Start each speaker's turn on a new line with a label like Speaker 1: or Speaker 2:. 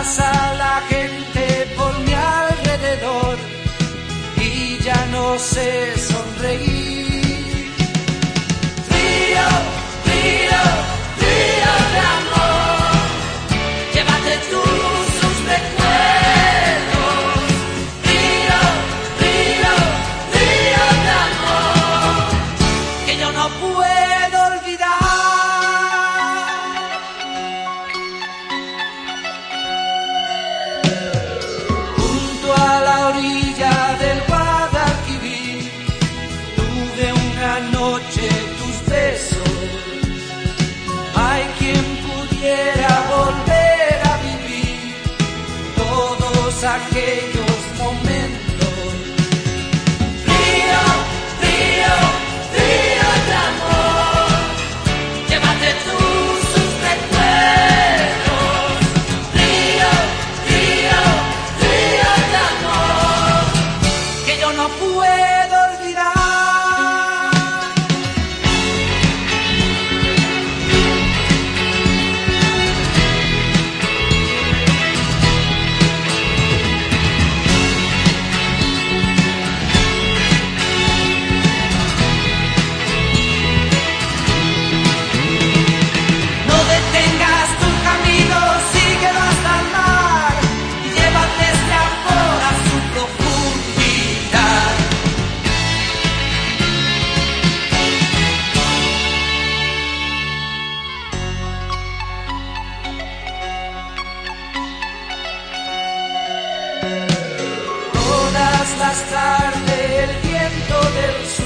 Speaker 1: Pasa la gente por mi alrededor y ya no sé pudiera volver a vivir todos aquellos momentos. Frío, frío, frío de amor. Llévate tú sus recuerdos. Frío, frío, frío de amor. Que yo no puedo las tardes el viento del sur